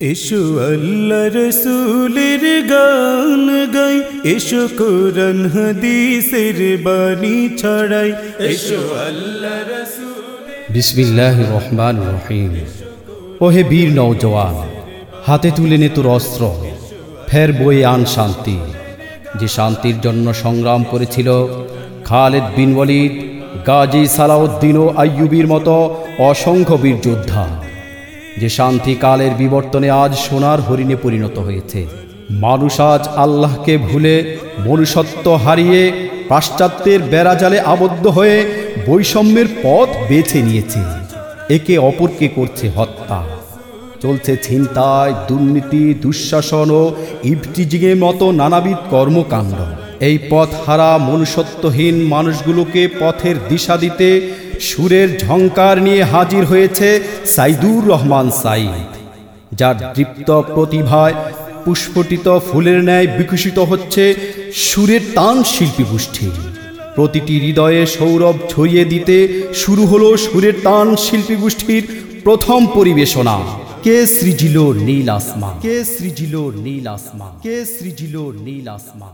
এসো আল্লাহ রসুলের গান গাই, এসো কোরআন হাদিসের বাণী ছড়াই, এসো আল্লাহ রসুল বিসমিল্লাহ রহমান রহিম। ওহে বীর নৌজওয়ান হাতে তুলে নে তোর অস্ত্র, ফের বয়ে আন শান্তি। যে শান্তির জন্য সংগ্রাম করেছিল খালেদ বিন ওয়ালিদ, গাজী সালাউদ্দিন ও আইয়ুবির মতো অসংখ্য বীর যোদ্ধা। যে শান্তিকালের বিবর্তনে আজ সোনার হরিণে পরিণত হয়েছে। মানুষ আজ আল্লাহকে ভুলে মনুষ্যত্ব হারিয়ে পাশ্চাত্যের বেড়াজালে আবদ্ধ হয়ে বৈষম্যের পথ বেছে নিয়েছে। একে অপরকে করছে হত্যা। চলছে ছিনতাই, দুর্নীতি, দুঃশাসন ও ইভটিজিংয়ের মতো নানাবিধ কর্মকাণ্ড। এই পথ হারা মনুষ্যত্বহীন মানুষগুলোকে পথের দিশা দিতে সুরের ঝঙ্কার নিয়ে হাজির হয়েছে সাইদুর রহমান সাইদ যার দৃপ্ত প্রতিভায় পুষ্পটিত ফুলের ন্যায় বিকশিত হচ্ছে সুরের টান শিল্পী গোষ্ঠী। প্রতিটি হৃদয়ে সৌরভ ছড়িয়ে দিতে শুরু হলো সুরের টান শিল্পী গোষ্ঠীর প্রথম পরিবেশনা। কে সৃজিল নীল আসমা কে সৃজিল নীল আসমা কে সৃজিল নীল আসমা